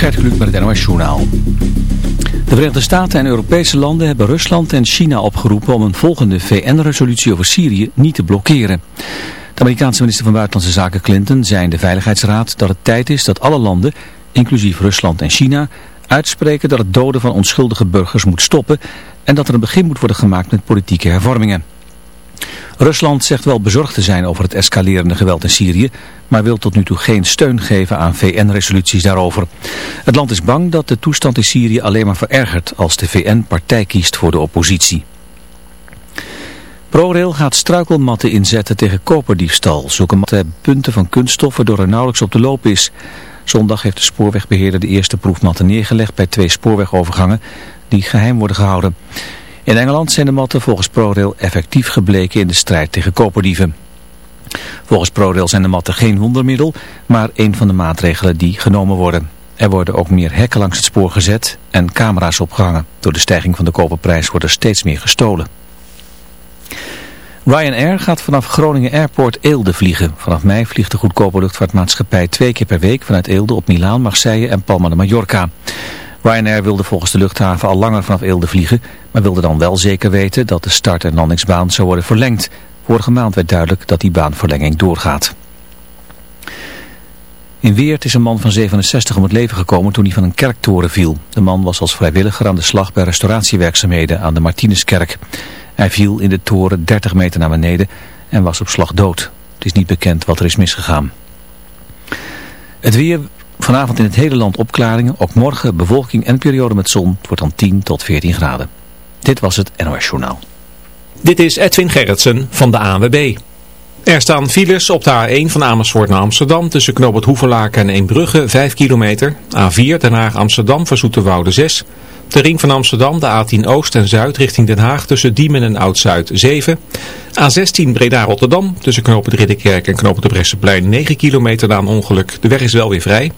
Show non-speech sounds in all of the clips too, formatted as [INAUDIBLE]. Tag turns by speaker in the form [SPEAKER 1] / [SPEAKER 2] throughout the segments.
[SPEAKER 1] Gert Kluk met het NOS Journaal. De Verenigde Staten en Europese landen hebben Rusland en China opgeroepen om een volgende VN-resolutie over Syrië niet te blokkeren. De Amerikaanse minister van Buitenlandse Zaken Clinton zei in de Veiligheidsraad dat het tijd is dat alle landen, inclusief Rusland en China, uitspreken dat het doden van onschuldige burgers moet stoppen en dat er een begin moet worden gemaakt met politieke hervormingen. Rusland zegt wel bezorgd te zijn over het escalerende geweld in Syrië, maar wil tot nu toe geen steun geven aan VN-resoluties daarover. Het land is bang dat de toestand in Syrië alleen maar verergert als de VN partij kiest voor de oppositie. ProRail gaat struikelmatten inzetten tegen koperdiefstal. Zulke matten hebben punten van kunststof waardoor er nauwelijks op de loop is. Zondag heeft de spoorwegbeheerder de eerste proefmatten neergelegd bij twee spoorwegovergangen die geheim worden gehouden. In Engeland zijn de matten volgens ProRail effectief gebleken in de strijd tegen koperdieven. Volgens ProRail zijn de matten geen wondermiddel, maar een van de maatregelen die genomen worden. Er worden ook meer hekken langs het spoor gezet en camera's opgehangen. Door de stijging van de koperprijs wordt er steeds meer gestolen. Ryanair gaat vanaf Groningen Airport Eelde vliegen. Vanaf mei vliegt de goedkope luchtvaartmaatschappij twee keer per week vanuit Eelde op Milaan, Marseille en Palma de Mallorca. Ryanair wilde volgens de luchthaven al langer vanaf Eelde vliegen, maar wilde dan wel zeker weten dat de start- en landingsbaan zou worden verlengd. Vorige maand werd duidelijk dat die baanverlenging doorgaat. In Weert is een man van 67 om het leven gekomen toen hij van een kerktoren viel. De man was als vrijwilliger aan de slag bij restauratiewerkzaamheden aan de Martinuskerk. Hij viel in de toren 30 meter naar beneden en was op slag dood. Het is niet bekend wat er is misgegaan. Het weer Vanavond in het hele land opklaringen. Ook morgen bewolking en periode met zon. Het wordt dan 10 tot 14 graden. Dit was het NOS Journaal.
[SPEAKER 2] Dit is Edwin Gerritsen van de ANWB. Er staan files op de A1 van Amersfoort naar Amsterdam tussen Knoop Hoevenlaken en Eembrugge 5 kilometer. A4 Den Haag Amsterdam voor Zoeterwoude 6 de ring van Amsterdam, de A10 Oost en Zuid richting Den Haag tussen Diemen en Oud-Zuid 7. A16 Breda-Rotterdam tussen knopen de Ridderkerk en knopen de Bresseplein 9 kilometer na een ongeluk. De weg is wel weer vrij.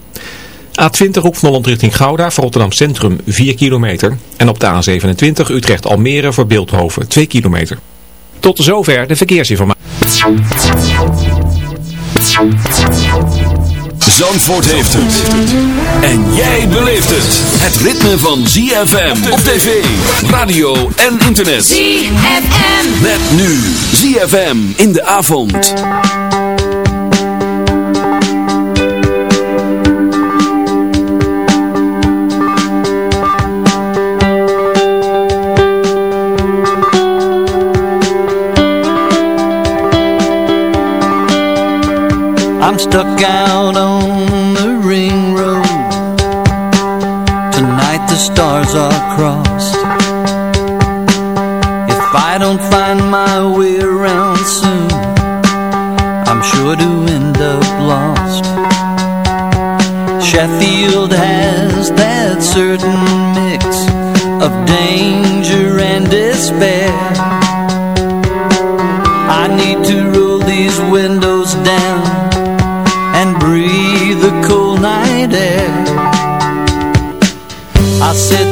[SPEAKER 2] A20 Hoek van Holland richting Gouda voor Rotterdam Centrum 4 kilometer. En op de A27 Utrecht-Almere voor Beeldhoven 2 kilometer. Tot zover de verkeersinformatie.
[SPEAKER 3] Zandvoort heeft het. En jij beleeft het. Het ritme van ZFM op tv, radio en internet.
[SPEAKER 4] ZFM.
[SPEAKER 3] Met nu ZFM in de avond.
[SPEAKER 5] I'm stuck out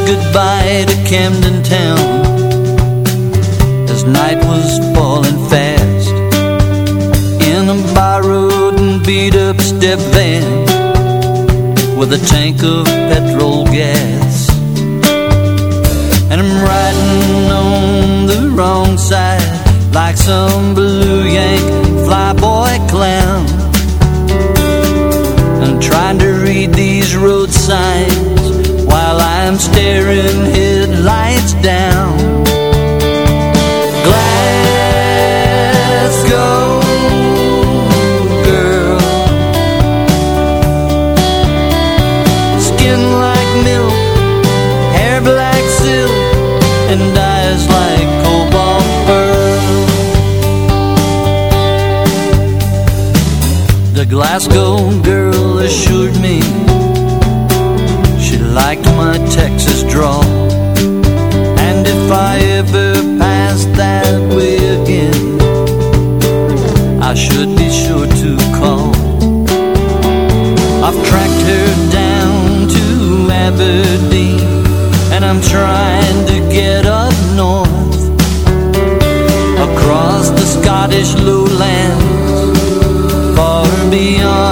[SPEAKER 5] goodbye to Camden Town. As night was falling fast In a borrowed and beat up step van With a tank of petrol gas. And I'm riding on the wrong side Like some blue yank flyboy clown. I'm Trying to read these road signs down. Glasgow girl. Skin like milk Hair black silk And eyes like cobalt pearl The Glasgow girl assured me She liked my Texas drawl I ever that way again I should be sure to call. I've tracked her down to Aberdeen And I'm trying to get up north Across the Scottish lowlands Far beyond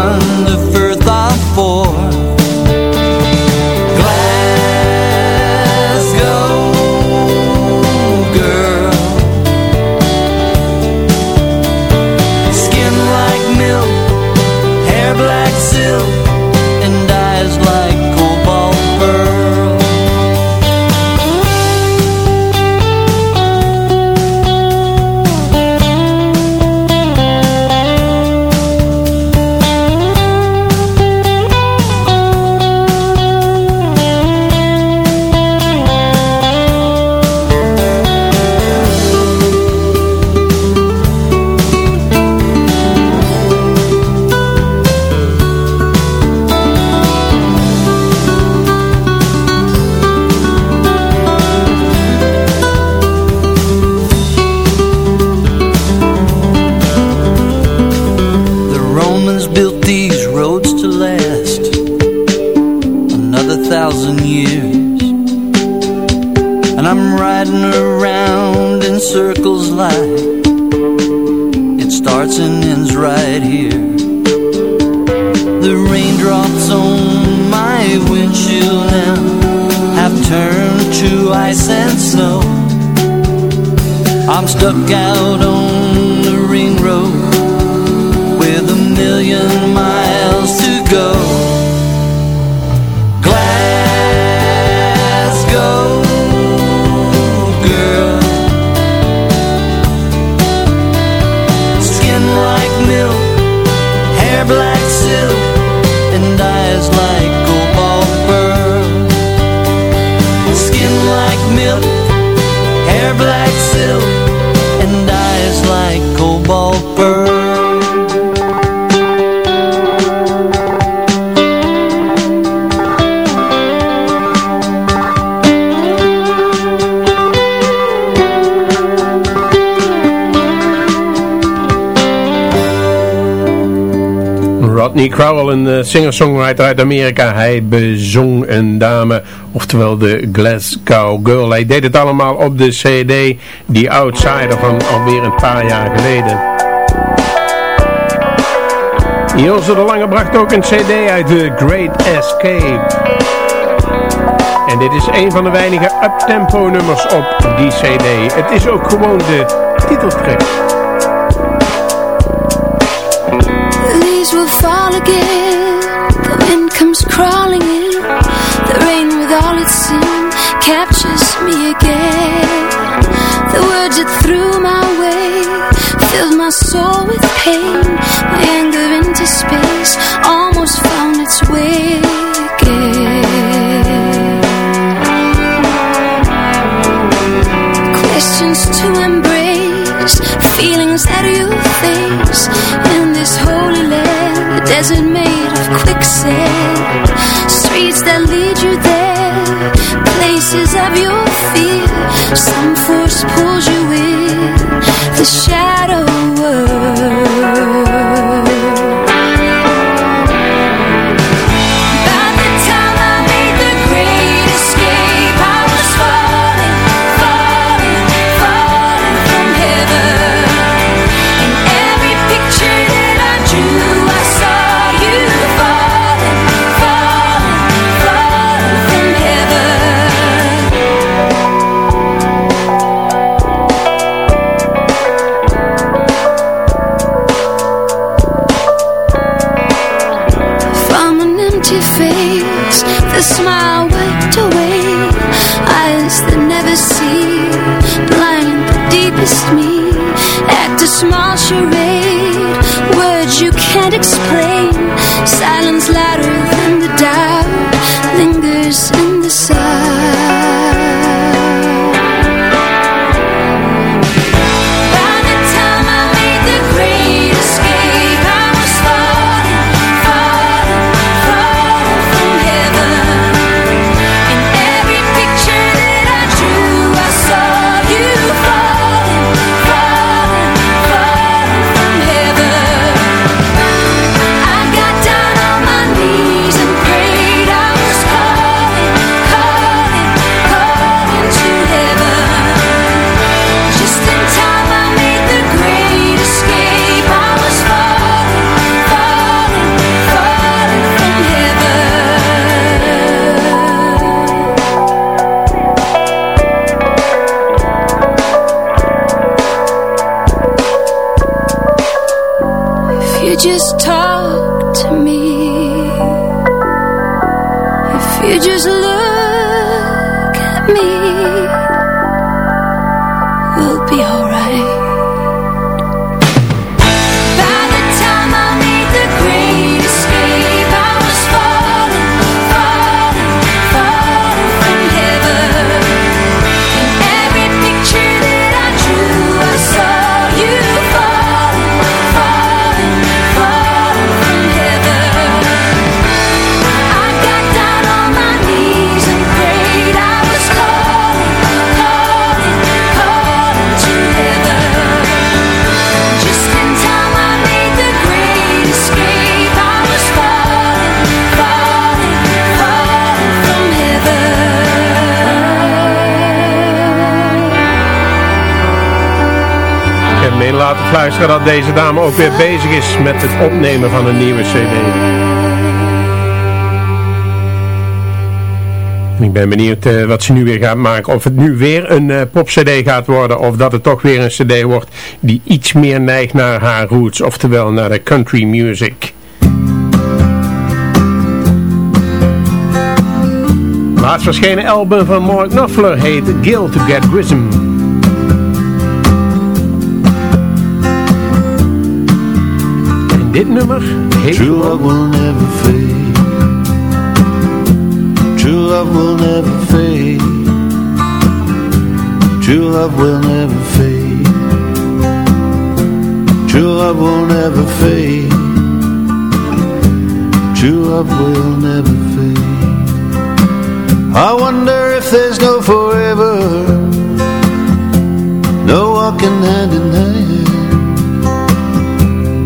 [SPEAKER 4] Rodney Crowell, een uh, singer-songwriter uit Amerika. Hij bezong een dame, oftewel de Glasgow Girl. Hij deed het allemaal op de CD The Outsider van alweer een paar jaar geleden. Ilse de Lange bracht ook een CD uit The Great Escape. En dit is een van de weinige uptempo nummers op die CD. Het is ook gewoon de titeltrack.
[SPEAKER 6] Will fall again. The wind comes crawling in. The rain with all its sin Captures me again. The words it threw my way Filled my soul with pain. My anger into space Almost found its way again. Questions to embrace. Feelings that you face In this land desert made of quicksand. Streets that lead you there Places of your fear. Some force pulls you in The shadow world small charade
[SPEAKER 4] luisteren dat deze dame ook weer bezig is met het opnemen van een nieuwe cd. Ik ben benieuwd uh, wat ze nu weer gaat maken. Of het nu weer een uh, pop-cd gaat worden. Of dat het toch weer een cd wordt die iets meer neigt naar haar roots. Oftewel naar de country music. Laatst verschenen album van Mark Knopfler heet Guild to Get Rhythm. Dit nummer heet...
[SPEAKER 7] True love will never fade. True love will never fade. True love will never fade. True love will never fade. True love will never fade. I wonder if there's no forever. No walking hand in hand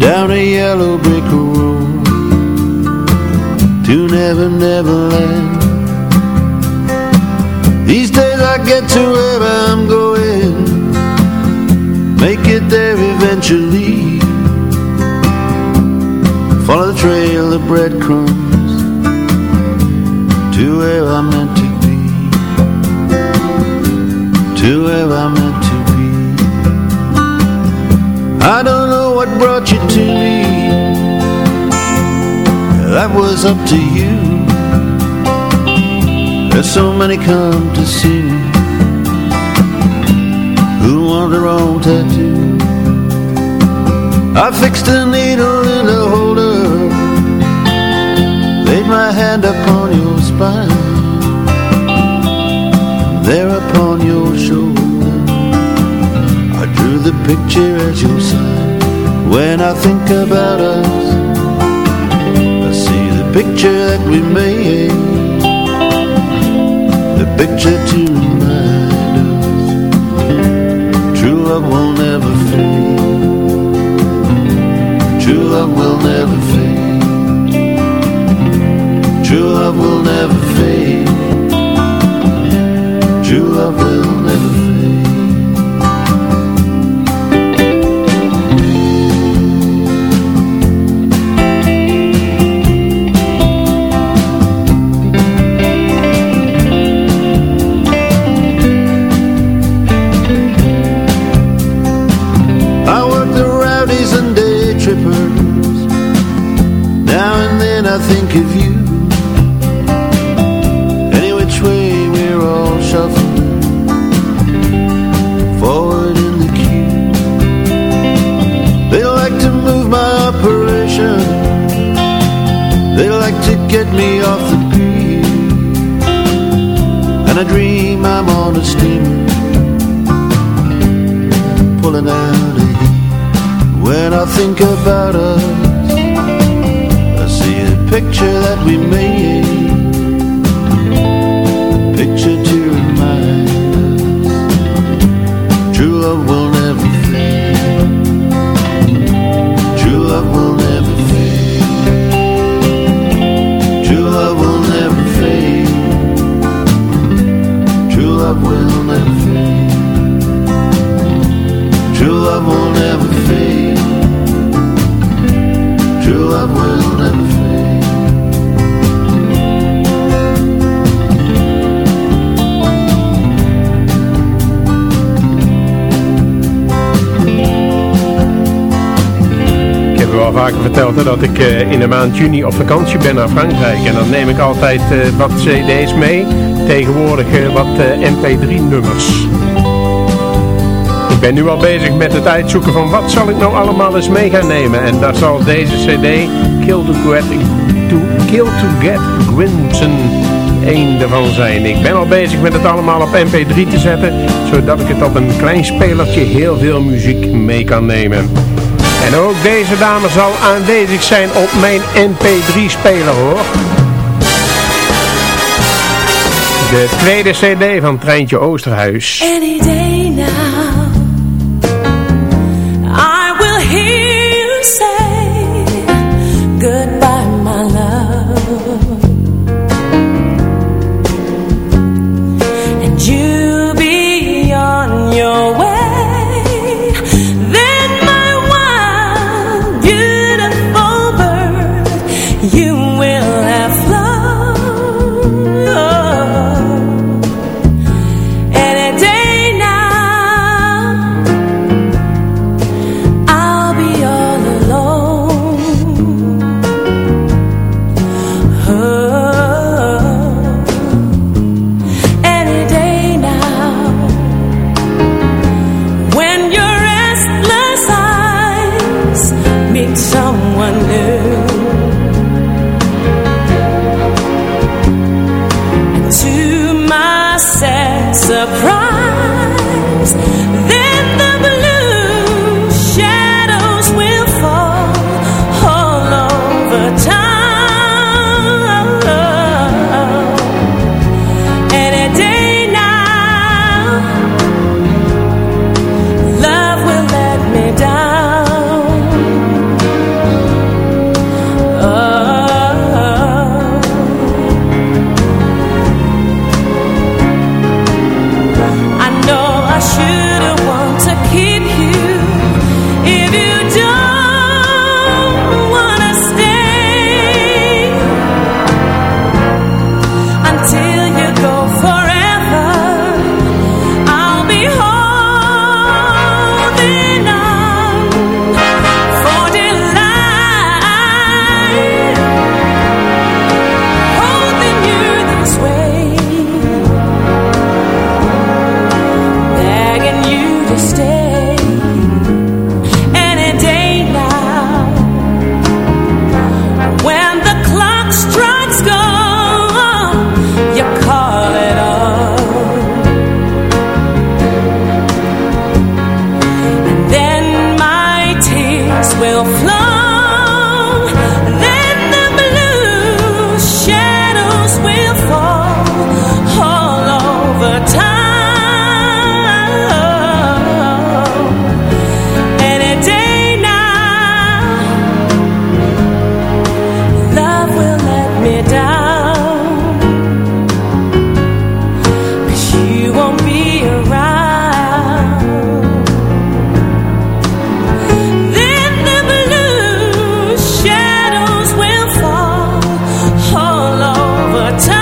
[SPEAKER 7] Down a yellow brick road To never, never land. These days I get to where I'm going Make it there eventually. Follow the trail of breadcrumbs to where I'm meant to be, to where I'm I don't know what brought you to me, that was up to you. There's so many come to see me. Who want their own tattoo. I fixed a needle in a holder. Laid my hand upon your spine. There upon your shoulder picture as your sign. When I think about us I see the picture that we made. The picture to remind us True love will never fade. True love will never fade. True love will never fade. True love will
[SPEAKER 4] al vaker verteld dat ik uh, in de maand juni op vakantie ben naar Frankrijk. En dan neem ik altijd uh, wat cd's mee. Tegenwoordig uh, wat mp3-nummers. Ik ben nu al bezig met het uitzoeken van wat zal ik nou allemaal eens mee gaan nemen. En daar zal deze cd, Kill to Get, to, Kill to Get één ervan zijn. Ik ben al bezig met het allemaal op mp3 te zetten. Zodat ik het op een klein spelertje heel veel muziek mee kan nemen. En ook deze dame zal aanwezig zijn op mijn mp3-speler hoor. De tweede cd van Treintje Oosterhuis.
[SPEAKER 8] Any day now over
[SPEAKER 4] time.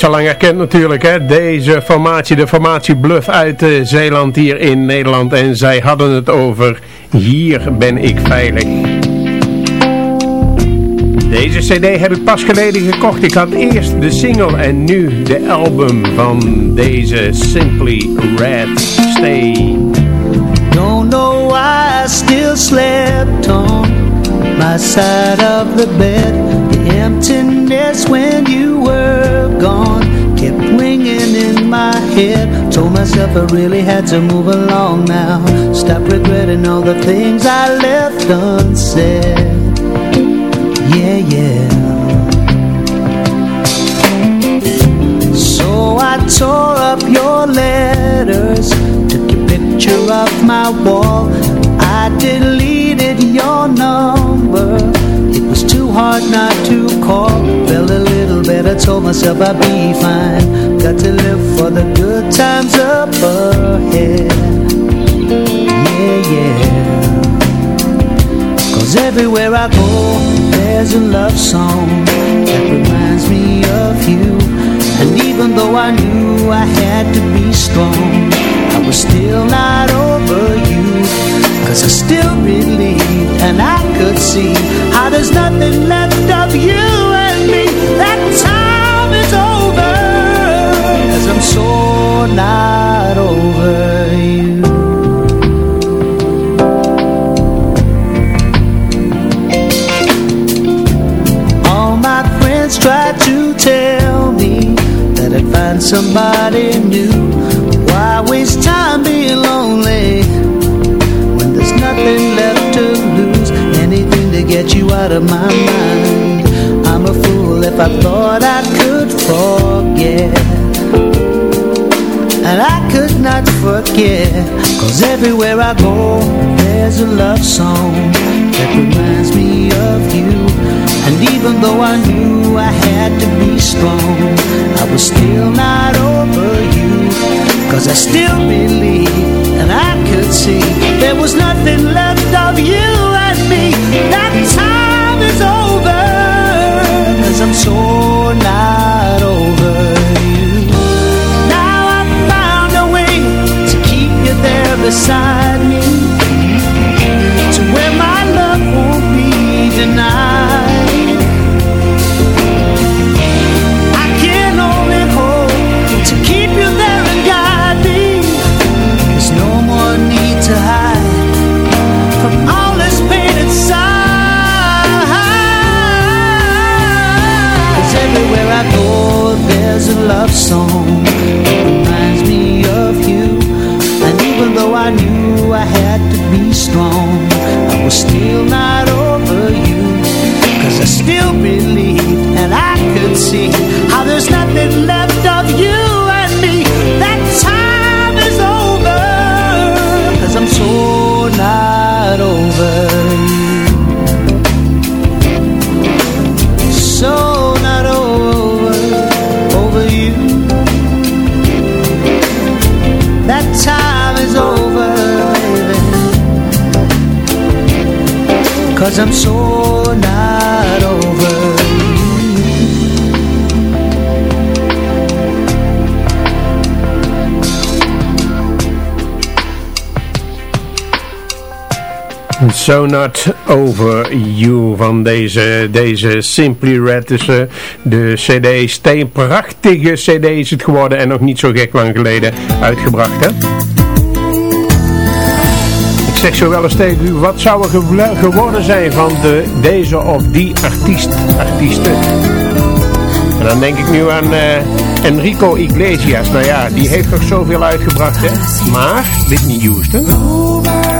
[SPEAKER 4] Weet, zo lang herkend natuurlijk, hè? deze formatie, de formatie Bluff uit uh, Zeeland hier in Nederland. En zij hadden het over, hier ben ik veilig. Deze cd heb ik pas geleden gekocht. Ik had eerst de single en nu de album van deze Simply Red Stay.
[SPEAKER 9] Don't know why I still slept on my side of the bed. The emptiness when you were gone kept ringing in my head. Told myself I really had to move along now. Stop regretting all the things I left unsaid. Yeah, yeah. So I tore up your letters, took your picture off my wall. Myself I'd be fine. Got to live for the good times up ahead. Yeah, yeah. Cause everywhere I go, there's a love song that reminds me of you. And even though I knew I had to be strong, I was still not over you. Cause I still believed and I could see how there's nothing left of you and me. That time I'm so not over you. All my friends tried to tell me that I'd find somebody new. Why waste time being lonely when there's nothing left to lose? Anything to get you out of my mind. I'm a fool if I thought I could forget. And I could not forget Cause everywhere I go There's a love song That reminds me of you. And even though I knew I had to be strong I was still not over you. Cause I still believe And I could see There was nothing left of you and me. That time is over Cause I'm so Now beside me. To where my love won't be denied So Not Over You
[SPEAKER 4] van deze, deze Simply Red. Dus eh, de cd, Steen, prachtige cd is het geworden en nog niet zo gek lang geleden uitgebracht hè. Ik zeg zo wel eens tegen u, wat zou er geworden zijn van de, deze of die artiest, artiesten? En dan denk ik nu aan eh, Enrico Iglesias. Nou ja, die heeft nog zoveel uitgebracht hè. Maar, Whitney Houston...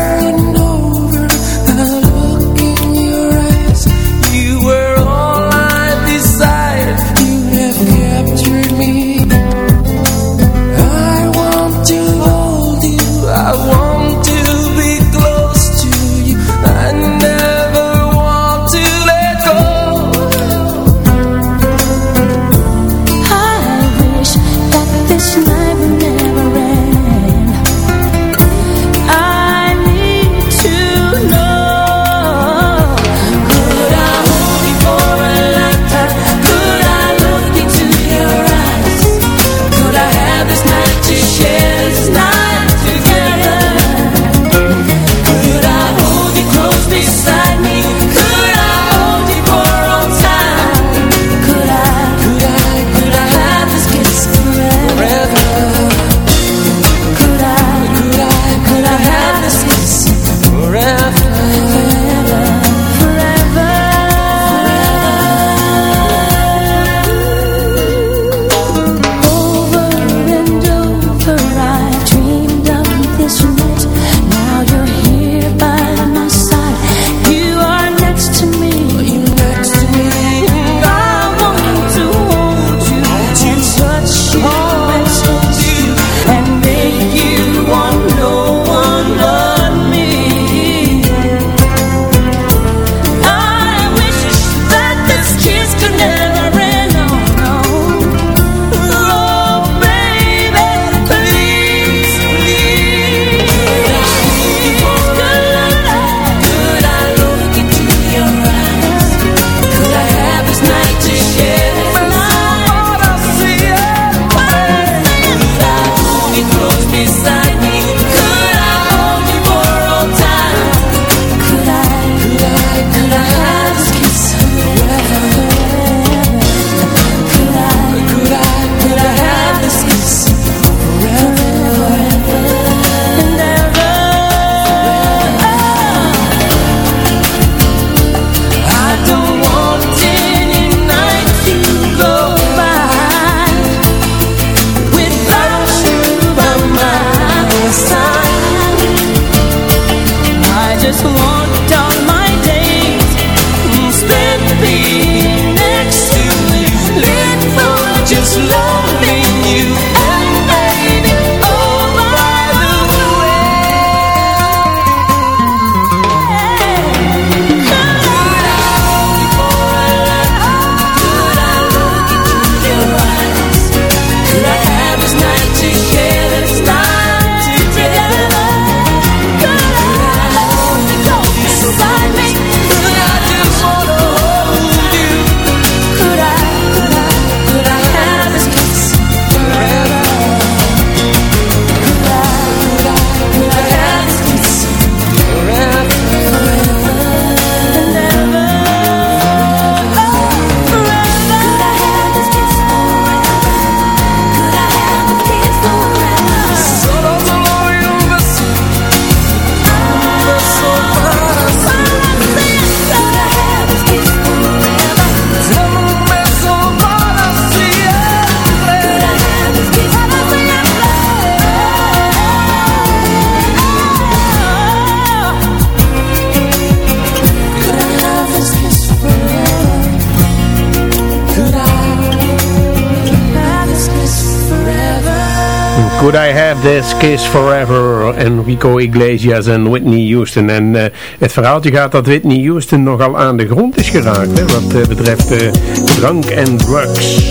[SPEAKER 6] This
[SPEAKER 4] Kiss Forever? Enrico Iglesias en Whitney Houston. En uh, het verhaaltje gaat dat Whitney Houston nogal aan de grond is geraakt. Hè, wat uh, betreft uh, drank en drugs.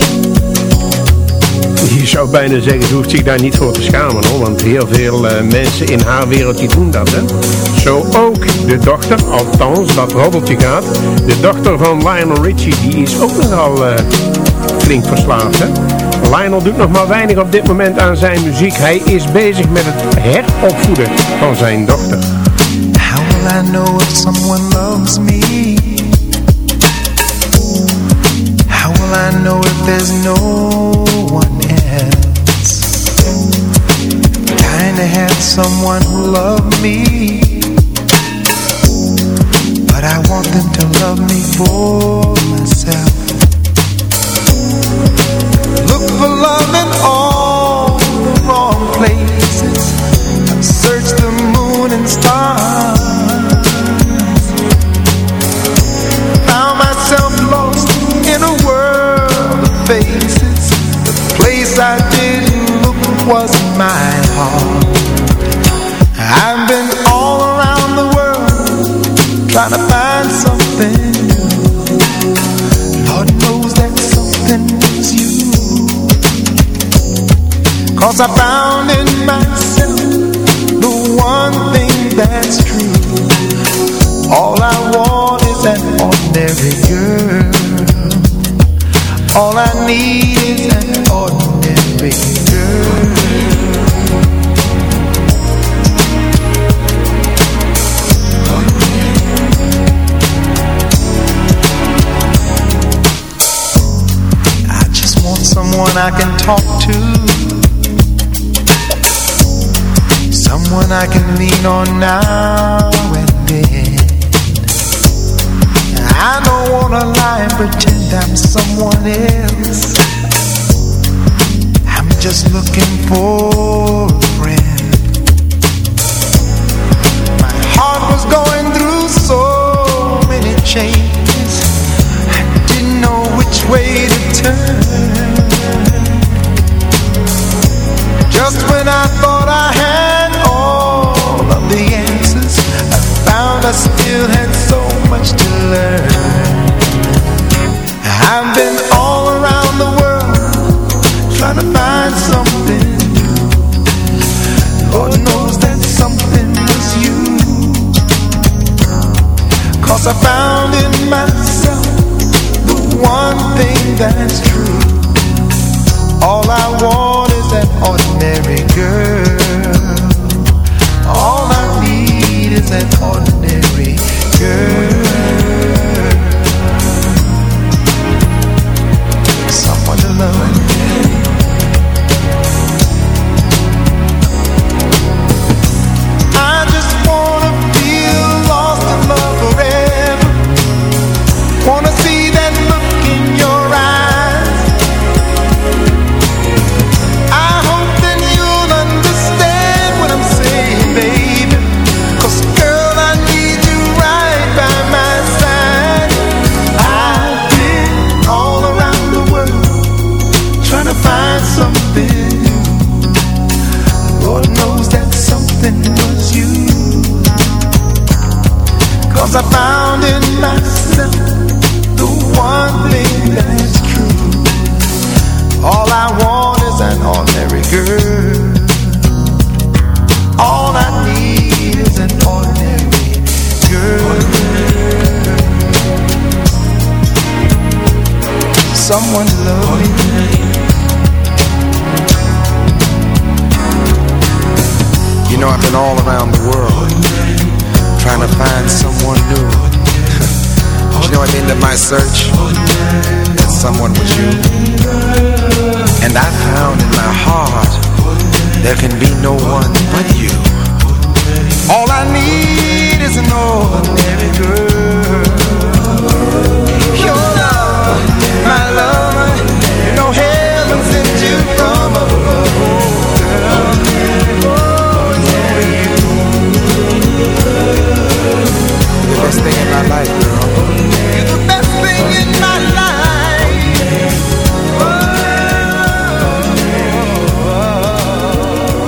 [SPEAKER 4] Je zou bijna zeggen, ze hoeft zich daar niet voor te schamen hoor. Want heel veel mensen in haar wereldje doen dat. Hè. Zo ook de dochter, althans dat roddeltje gaat. De dochter van Lionel Richie, die is ook nogal flink verslaafd. Hè. Lionel doet nog maar weinig op dit moment aan zijn muziek. Hij is bezig met het heropvoeden van zijn dochter.
[SPEAKER 10] How will I know if someone loves me? How will I know if there's no one else? Kinda had someone who loved me But I want them to love me for myself stars I found in myself the one thing that's true. All I want is an ordinary girl. All I need is an ordinary girl. I just want someone I can talk to Someone I can lean on now and then. I don't wanna lie and pretend I'm someone else. I'm just looking for a friend. My heart was going through so many changes I didn't know which way to turn. Just when I thought I had found I still had so much to learn. I've been all around the world Trying to find something. Lord knows that something was you. Cause I found in myself The one thing that's true. All I want is an ordinary girl. All I need is an ordinary girl Cause I found in myself The one thing that's true. All I want is an ordinary girl. All I need is an ordinary girl. Someone to love. Me
[SPEAKER 11] You know I've been all around the world Trying to find someone new. [LAUGHS] You know at the end of my search. That someone was you. And I found in my heart There can be no one but you.
[SPEAKER 10] All I need is an ordinary girl. Your love, my love You know heaven sent you from above
[SPEAKER 11] best thing in my life, girl
[SPEAKER 10] You're the best thing in my life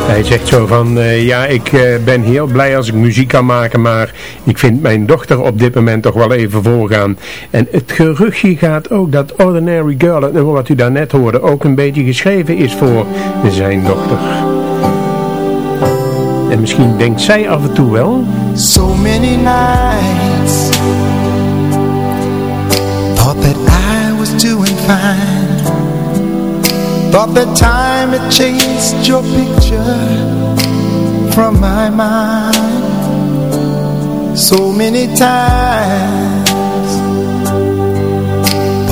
[SPEAKER 4] Hij zegt zo van, uh, ja, ik uh, ben heel blij als ik muziek kan maken, maar ik vind mijn dochter op dit moment toch wel even voorgaan. En het geruchtje gaat ook dat Ordinary Girl, het nummer wat u daarnet hoorde, ook een beetje geschreven is voor zijn dochter. En misschien denkt zij af en toe wel...
[SPEAKER 10] So many nights fine Thought that time had chased your picture From my mind. So many times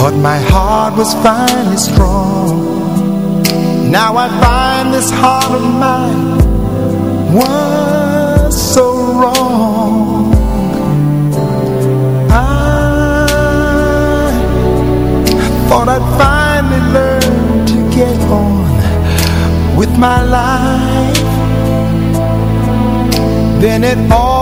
[SPEAKER 10] Thought my heart was finally strong. Now I find this heart of mine was so thought I'd finally learn to get on with my life. Then it all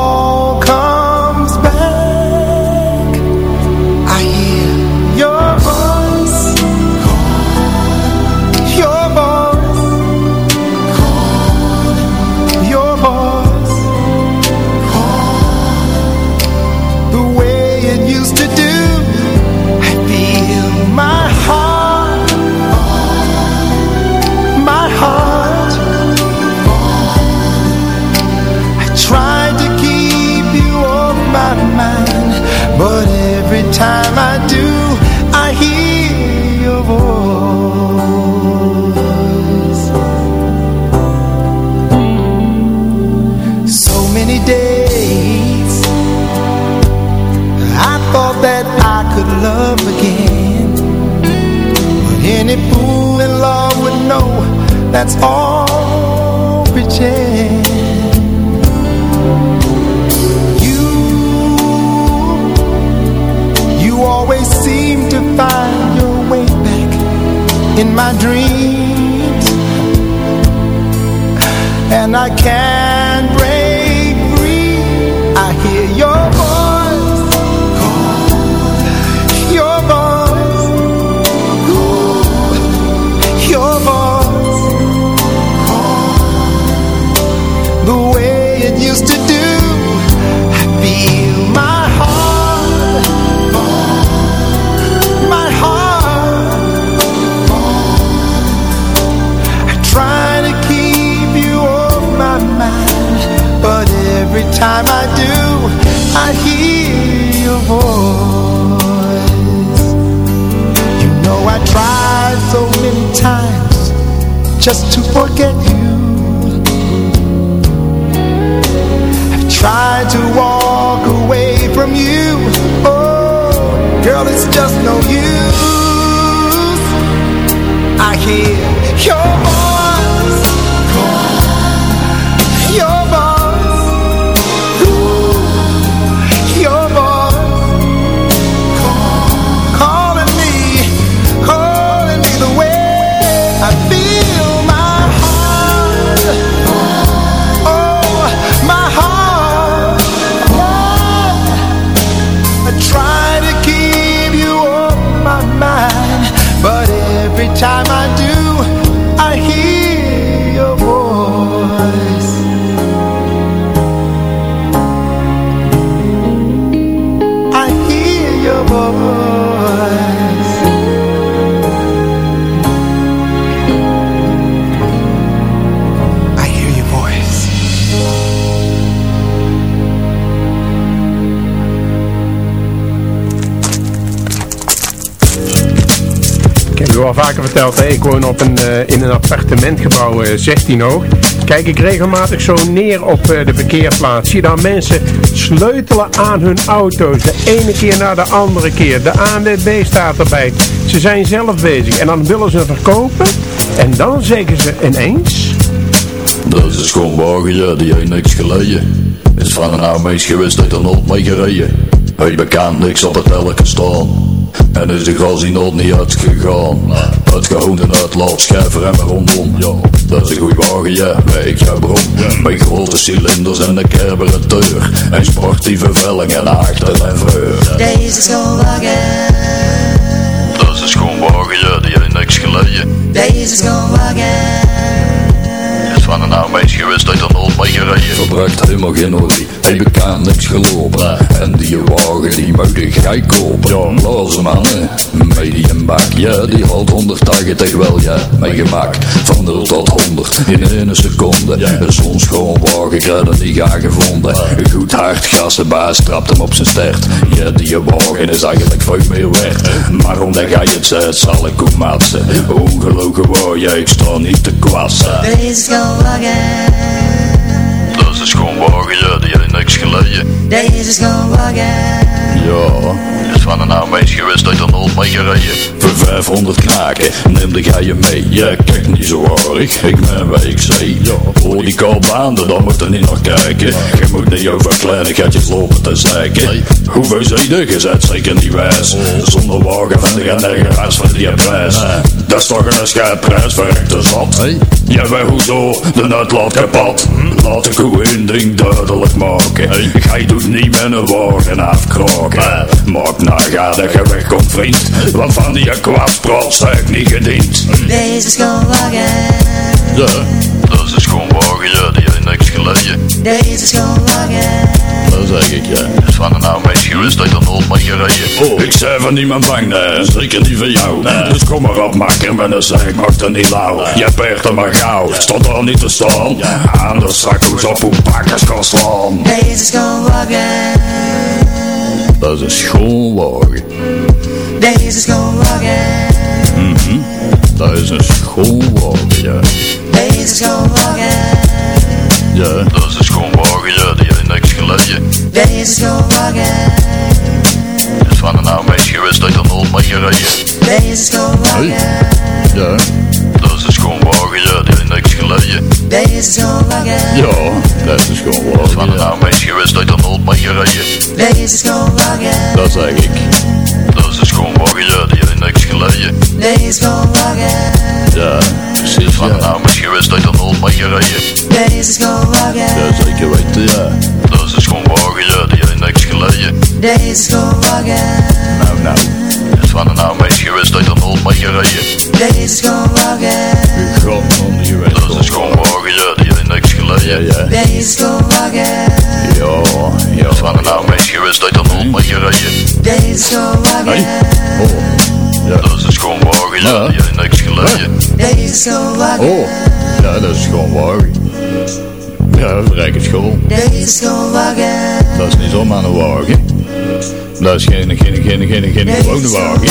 [SPEAKER 10] That's all pretend You You always seem to find your way back In my dreams. And I can't
[SPEAKER 4] ik woon op een, eh, in een appartementgebouw, eh, 16 hoog. Kijk ik regelmatig zo neer op eh, de verkeerplaats. Zie dan mensen sleutelen aan hun auto's. De ene keer naar de andere keer. De ANWB staat erbij. Ze zijn zelf bezig. En dan willen ze verkopen. En dan zeggen ze ineens...
[SPEAKER 12] Dat is een schoonwagen, ja, die heeft niks geleden. Is van een oude mens geweest, dat er nooit mee gereden. Hij bekend niks op het elke staan. En is de gas die nooit niet uitgegaan. Het gehoond en het laat schuiven en maar rondom, ja. Dat is een goeie wagen, ja, weet je waarom. Met grote cilinders en een carburateur. En sportieve velling en achter en voor.
[SPEAKER 13] Deze schoonwagen,
[SPEAKER 12] Dat is een schoonwagen, ja, die heeft niks geleden.
[SPEAKER 13] deze schoonwagen,
[SPEAKER 12] Is van van een meisje gewist dat er nooit mee gereden. Verbruikt helemaal geen olie, hij bekend niks gelopen. En die wagen die moet ik ga kopen. Ja, loze mannen, medium bak. Ja, die had 180 wel, ja, meegemaakt. Van 0 tot 100 in één seconde. Ja. Zo'n schoon wagen krijg niet gaan gevonden. Een goed hard gassenbaas trapt hem op zijn stert. Ja, die wagen is eigenlijk veel meer waard. Maar omdat ga je het zet, zal ik ook matsen. Ongelogen waar, ja, ik sta niet te kwassen.
[SPEAKER 13] Deze
[SPEAKER 12] dat is gewoon wagen, ja, die heeft niks geleden.
[SPEAKER 13] Dat is
[SPEAKER 12] gewoon wagen. Ja van een meisje geweest dat er nooit mee gereden. Voor 500 knaken, neem de ga je mee. Ja, kijk niet zo aardig, ik ben wat ik zei. Ja, voor die koolbaanden, dan moet er niet nog kijken. Je moet niet over kleinigheidjes lopen te zeiken. Hoeveel zijde gezet, zeker niet wijs. Zonder wagen van de gaan nergens van die prijs. Dat is toch een scheidprijs, verrekte zat. Ja, maar hoezo, de uitlaat kapot. Laat ik u één ding duidelijk maken. Gij doet niet met een wagen afkraken. Maak nagaan dat je wegkomt, vriend. Want van die kwaadspraat zijn ik niet gediend.
[SPEAKER 13] Deze schoonwagen.
[SPEAKER 12] Ja, dat is een schoonwagen, ja, die heeft niks geleden.
[SPEAKER 13] Deze schoonwagen.
[SPEAKER 12] Dat zeg ik, ja. Is van een oude meisje geweest dat er nooit mee gereden. Oh, ik zei van niemand bang, nee, zeker niet van jou. Dus kom maar op, maak er met een zeg, maak er niet lauw. Je peert er maar gauw, stond er niet te staan. Anders zak hoe op hoe pakkers kan slaan.
[SPEAKER 13] Deze schoonwagen.
[SPEAKER 12] Dat is een schoonwagen.
[SPEAKER 13] Deze schoonwagen.
[SPEAKER 12] Mhm. Dat is een schoonwagen, ja.
[SPEAKER 13] Deze schoonwagen.
[SPEAKER 12] Ja, dat is een schoonwagen, ja, die heeft niks geleden.
[SPEAKER 13] Deze schoonwagen.
[SPEAKER 12] Is van een oude meisje geweest dat er nooit mee gereden.
[SPEAKER 13] Deze schoonwagen.
[SPEAKER 12] Ja, dat is een schoonwagen, ja, die je.
[SPEAKER 13] Deze is gewoon.
[SPEAKER 12] Ja, dat is gewoon langer. Van een nou meisje geweest dat je er nooit mee.
[SPEAKER 13] Deze is gewoon langer.
[SPEAKER 12] Dat zeg ik. Dat is gewoon langer, ja, die heeft niks geleden.
[SPEAKER 13] Deze is gewoon.
[SPEAKER 12] Ja, precies. Van de een meisje geweest dat je nooit.
[SPEAKER 13] Deze is gewoon.
[SPEAKER 12] Ja, zeker weten, ja. Dat is gewoon ja, die niks geleden.
[SPEAKER 13] Deze is gewoon.
[SPEAKER 12] Nou, nou goed van een nou, meisje wist uit een dan
[SPEAKER 13] nooit rijden.
[SPEAKER 12] Dat is gewoon wagen. Dat is gewoon wagen, ja, die heeft niks geleden. Ja, ja.
[SPEAKER 13] Is gewoon
[SPEAKER 12] wagen. Ja, ja. Van een nou, meisje wist uit een dan nooit rijden. Dat
[SPEAKER 13] is gewoon wagen.
[SPEAKER 12] Oh. Ja. Dat is dus gewoon wagen, ja, die heeft niks geleden.
[SPEAKER 13] Dat is gewoon wagen.
[SPEAKER 12] Oh, ja, dat is gewoon wagen. Ja, rijke school.
[SPEAKER 13] Is gewoon wagen.
[SPEAKER 12] Dat is niet zomaar een wagen. Dat is geen, geen, geen, geen, geen gewone wagen.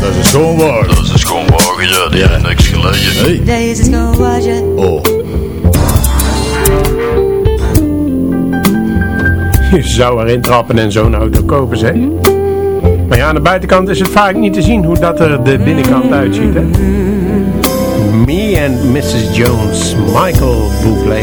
[SPEAKER 12] Dat is een schoonwagen. Dat is een schoonwagen, ja, die heeft niks geleden. Hey.
[SPEAKER 13] Deze schoonwagen.
[SPEAKER 12] Oh.
[SPEAKER 4] Je zou erin trappen en zo'n auto kopen, zeg. Maar ja, aan de buitenkant is het vaak niet te zien hoe dat er de binnenkant uitziet, hè. Me and Mrs. Jones, Michael Bublé.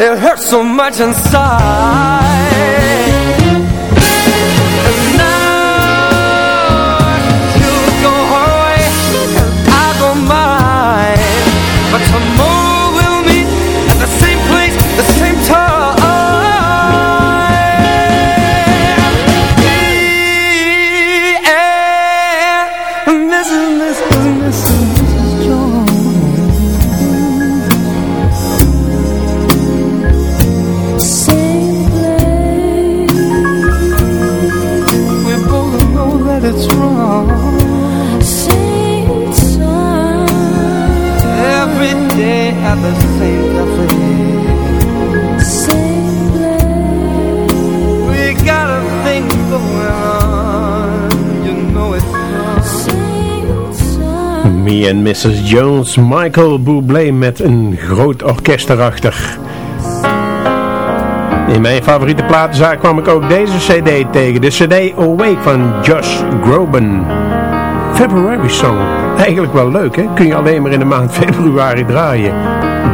[SPEAKER 8] it hurts so much inside.
[SPEAKER 14] En Mrs. Jones, Michael Bublé met een groot orkest erachter. In mijn favoriete platenzaak kwam ik ook deze cd tegen. De cd Awake van Josh Groban. February Song. Eigenlijk wel leuk hè? Kun je alleen maar in de maand [LAUGHS] februari draaien.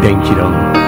[SPEAKER 14] Denk je dan.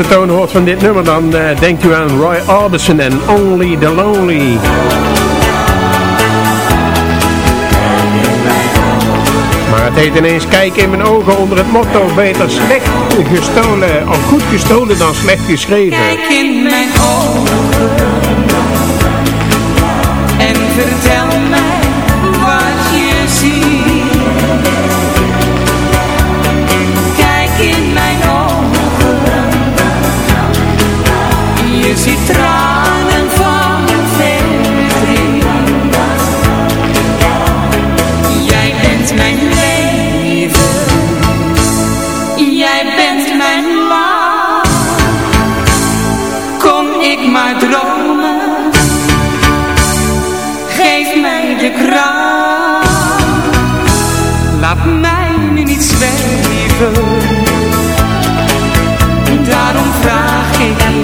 [SPEAKER 4] Eerste toon hoort van dit nummer, dan uh, denkt u aan Roy Orbison en Only the Lonely. Maar het heet ineens Kijk in mijn ogen onder het motto Beter slecht gestolen, of goed gestolen dan slecht geschreven.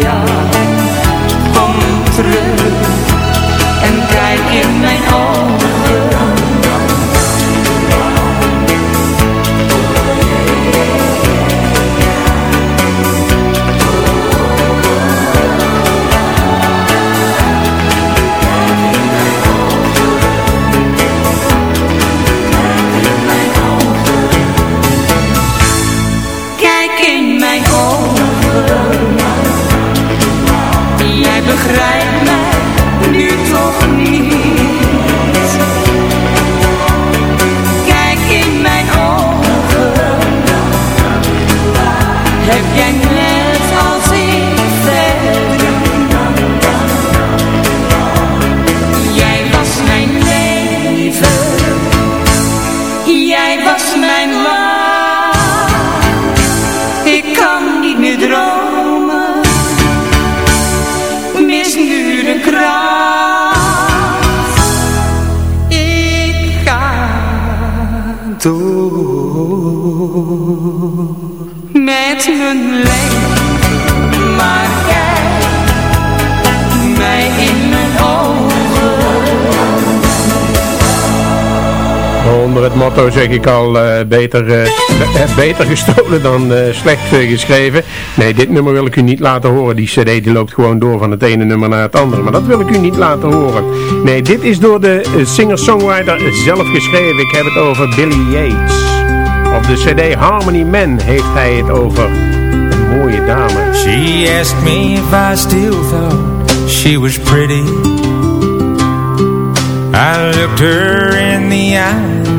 [SPEAKER 15] Ik
[SPEAKER 4] het motto zeg ik al eh, beter, eh, eh, beter gestolen dan slecht geschreven. Nee, dit nummer wil ik u niet laten horen. Die cd die loopt gewoon door van het ene nummer naar het andere. Maar dat wil ik u niet laten horen. Nee, dit is door de singer-songwriter zelf geschreven. Ik heb het over Billy Yates. Op de cd Harmony Man heeft hij het over een mooie dame.
[SPEAKER 16] She asked me if I still thought she was pretty I looked her in the eye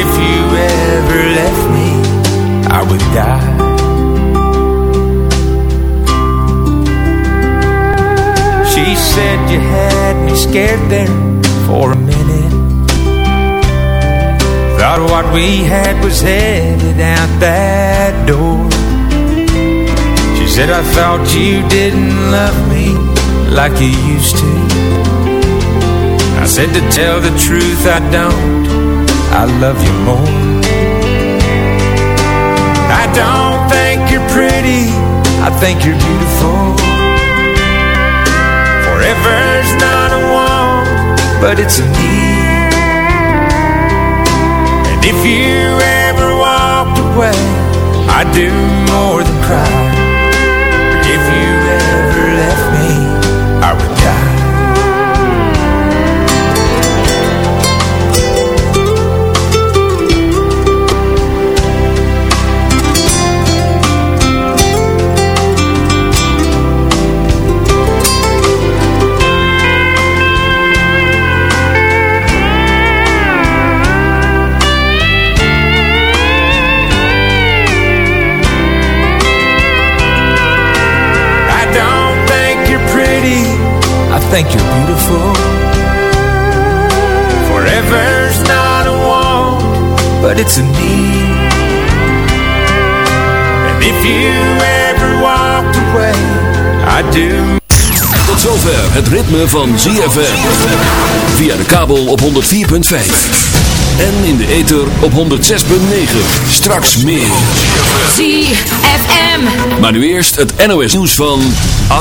[SPEAKER 16] If you ever left me, I would die. She said you had me scared there for a minute. Thought what we had was headed out that door. She said I thought you didn't love me like you used to. I said to tell the truth I don't I love you more. I don't think you're pretty. I think you're beautiful. Forever's not a want But it's a need And if you ever walked away I'd do more than cry. If you ever left me I would think you're beautiful. Forever's not a want, but it's a need. And if you ever walked away, I do.
[SPEAKER 3] Tot zover het ritme van ZFM. Via de kabel op 104.5. En in de ether op 106.9. Straks meer.
[SPEAKER 17] ZFM.
[SPEAKER 3] Maar nu eerst het NOS nieuws van 8.